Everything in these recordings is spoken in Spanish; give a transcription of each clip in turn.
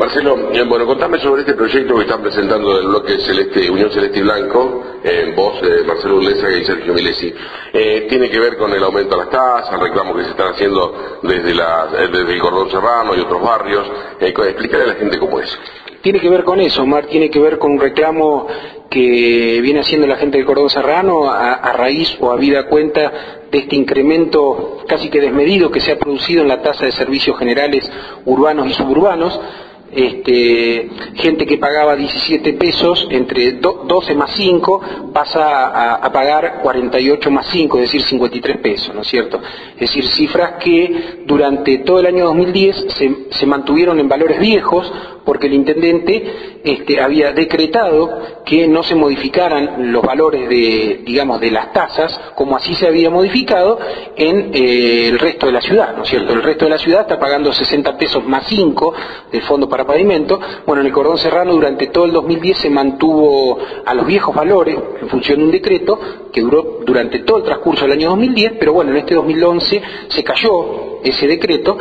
Marcelo, eh, bueno, contame sobre este proyecto que están presentando del bloque Celeste, Unión Celeste y Blanco, en voz de Marcelo Urlesa y Sergio Milesi. Eh, tiene que ver con el aumento de las tasas, reclamos que se están haciendo desde, la, eh, desde el Cordón Serrano y otros barrios. Eh, explicarle a la gente cómo es. Tiene que ver con eso, Mar, tiene que ver con un reclamo que viene haciendo la gente del Cordón Serrano a raíz o a vida cuenta de este incremento casi que desmedido que se ha producido en la tasa de servicios generales urbanos y suburbanos, este, gente que pagaba 17 pesos, entre 12 más 5, pasa a, pagar 48 más 5, es decir, 53 pesos, ¿no es cierto? Es decir, cifras que durante todo el año 2010 se, se mantuvieron en valores viejos, porque el intendente este, había decretado que no se modificaran los valores de, digamos, de las tasas, como así se había modificado en eh, el resto de la ciudad, ¿no es cierto? El resto de la ciudad está pagando 60 pesos más 5 del fondo para pavimento. Bueno, en el cordón serrano durante todo el 2010 se mantuvo a los viejos valores en función de un decreto que duró durante todo el transcurso del año 2010, pero bueno, en este 2011 se cayó ese decreto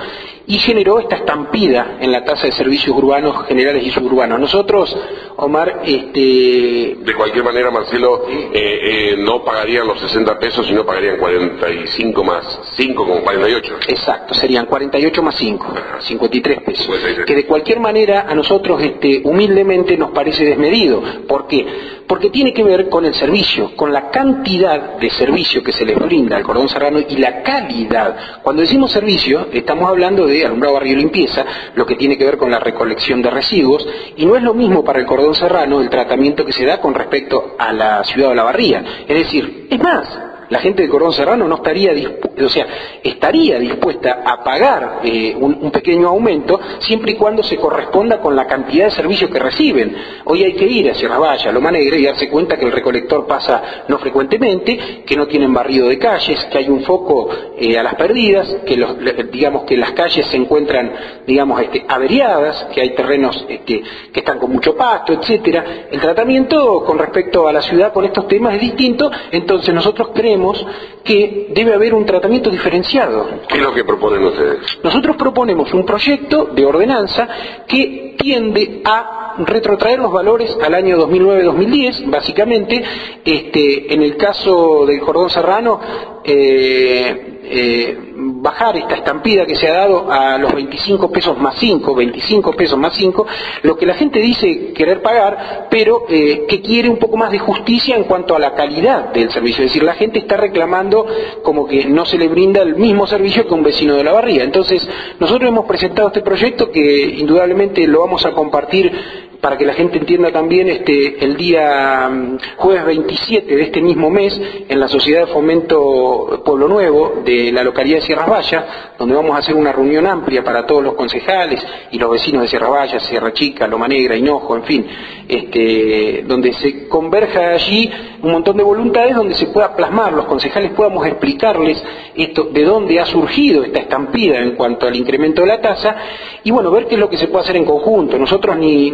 y generó esta estampida en la tasa de servicios urbanos generales y suburbanos. Nosotros, Omar, este... De cualquier manera, Marcelo, eh, eh, no pagarían los 60 pesos, sino pagarían 45 más 5, como 48. Exacto, serían 48 más 5, 53 pesos. Pues que de cualquier manera a nosotros, este, humildemente, nos parece desmedido. ¿Por qué? Porque tiene que ver con el servicio, con la cantidad de servicio que se les brinda al cordón serrano y la calidad. Cuando decimos servicio, estamos hablando de alumbrado barrio limpieza, lo que tiene que ver con la recolección de residuos, y no es lo mismo para el cordón serrano el tratamiento que se da con respecto a la ciudad de la barría. Es decir, es más, la gente de Cordón Serrano no estaría dispuesta, o sea, estaría dispuesta a pagar eh, un, pequeño aumento siempre y cuando se corresponda con la cantidad de servicios que reciben. Hoy hay que ir a Sierra Valla, a Loma Negra y darse cuenta que el recolector pasa no frecuentemente, que no tienen barrido de calles, que hay un foco eh, a las perdidas, que digamos que las calles se encuentran, digamos, este, averiadas, que hay terrenos este, que están con mucho pasto, etcétera. El tratamiento con respecto a la ciudad con estos temas es distinto, entonces nosotros creemos que debe haber un tratamiento diferenciado. ¿Qué es lo que proponen ustedes? Nosotros proponemos un proyecto de ordenanza que tiende a retrotraer los valores al año 2009-2010, básicamente, este, en el caso del cordón serrano, eh, eh, bajar esta estampida que se ha dado a los 25 pesos más 5, 25 pesos más 5, lo que la gente dice querer pagar, pero eh, que quiere un poco más de justicia en cuanto a la calidad del servicio. Es decir, la gente está reclamando como que no se le brinda el mismo servicio que un vecino de la barría. Entonces, nosotros hemos presentado este proyecto que indudablemente lo vamos a compartir para que la gente entienda también, este, el día mm, jueves 27 de este mismo mes, en la Sociedad de Fomento Pueblo Nuevo de la localidad de Sierra Vallas, donde vamos a hacer una reunión amplia para todos los concejales y los vecinos de Sierra Vallas, Sierra Chica, Loma Negra, Hinojo, en fin, este, donde se converja allí un montón de voluntades donde se pueda plasmar, los concejales podamos explicarles esto, de dónde ha surgido esta estampida en cuanto al incremento de la tasa, y bueno, ver qué es lo que se puede hacer en conjunto. Nosotros ni,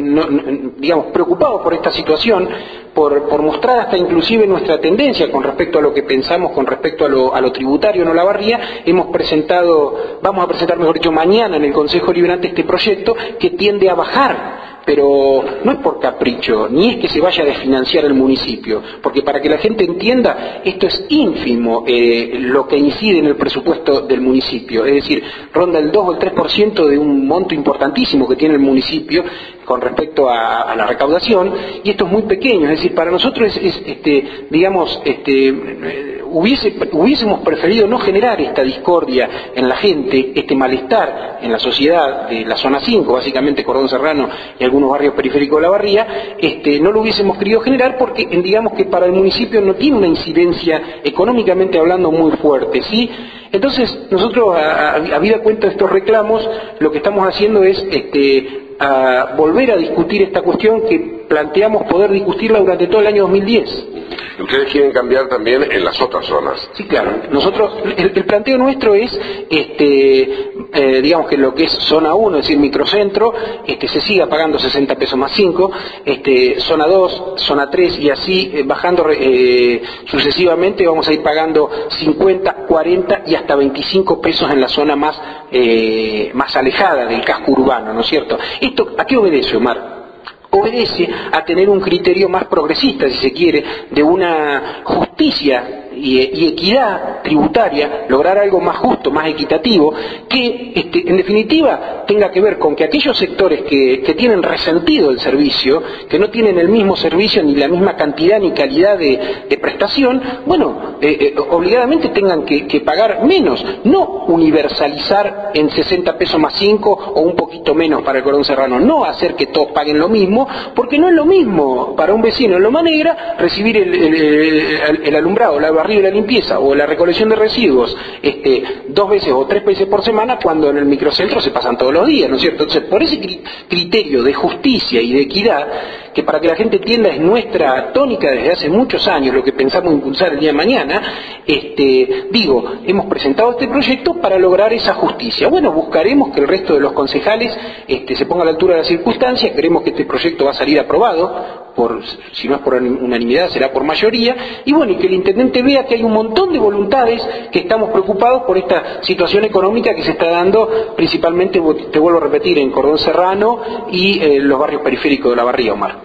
digamos, preocupados por esta situación, por, mostrar hasta inclusive nuestra tendencia con respecto a lo que pensamos, con respecto a lo, a lo tributario en Olavarría, hemos presentado, vamos a presentar, mejor dicho, mañana en el Consejo Liberante este proyecto que tiende a bajar pero no es por capricho, ni es que se vaya a desfinanciar el municipio, porque para que la gente entienda, esto es ínfimo eh, lo que incide en el presupuesto del municipio, es decir, ronda el 2 o el 3% de un monto importantísimo que tiene el municipio con respecto a, la recaudación, y esto es muy pequeño, es decir, para nosotros es, es este, digamos, este, hubiésemos preferido no generar esta discordia en la gente, este malestar en la sociedad de la zona 5, básicamente Cordón Serrano y algunos barrios periféricos de la barría, este, no lo hubiésemos querido generar porque digamos que para el municipio no tiene una incidencia económicamente hablando muy fuerte, ¿sí? Entonces, nosotros, a, a, a vida cuenta de estos reclamos, lo que estamos haciendo es este, volver a discutir esta cuestión que planteamos poder discutirla durante todo el año 2010. ustedes quieren cambiar también en las otras zonas. Sí, claro. Nosotros, el, planteo nuestro es, este, eh, digamos que lo que es zona 1, es decir, microcentro, este, se siga pagando 60 pesos más 5, este, zona 2, zona 3 y así eh, bajando eh, sucesivamente vamos a ir pagando 50, 40 y hasta 25 pesos en la zona más, más alejada del casco urbano, ¿no es cierto? ¿Esto a qué obedece, Omar? Obedece a tener un criterio más progresista, si se quiere, de una justicia y, equidad tributaria, lograr algo más justo, más equitativo, que este, en definitiva tenga que ver con que aquellos sectores que, tienen resentido el servicio, que no tienen el mismo servicio ni la misma cantidad ni calidad de, prestación, bueno, eh, eh, obligadamente tengan que, pagar menos, no universalizar en 60 pesos más 5 o un poquito menos para el cordón serrano, no hacer que todos paguen lo mismo, porque no es lo mismo para un vecino en Loma Negra recibir el, el alumbrado, la barriga de la limpieza o la recolección de residuos este, dos veces o tres veces por semana cuando en el microcentro se pasan todos los días, ¿no es cierto? Entonces, por ese criterio de justicia y de equidad, que para que la gente entienda es nuestra tónica desde hace muchos años, lo que pensamos impulsar el día de mañana, este, digo, hemos presentado este proyecto para lograr esa justicia. Bueno, buscaremos que el resto de los concejales este, se ponga a la altura de las circunstancias, creemos que este proyecto va a salir aprobado, si no es por unanimidad, será por mayoría, y bueno, y que el intendente vea que hay un montón de voluntades que estamos preocupados por esta situación económica que se está dando principalmente, te vuelvo a repetir, en Cordón Serrano y eh, los barrios periféricos de la barría, Omar.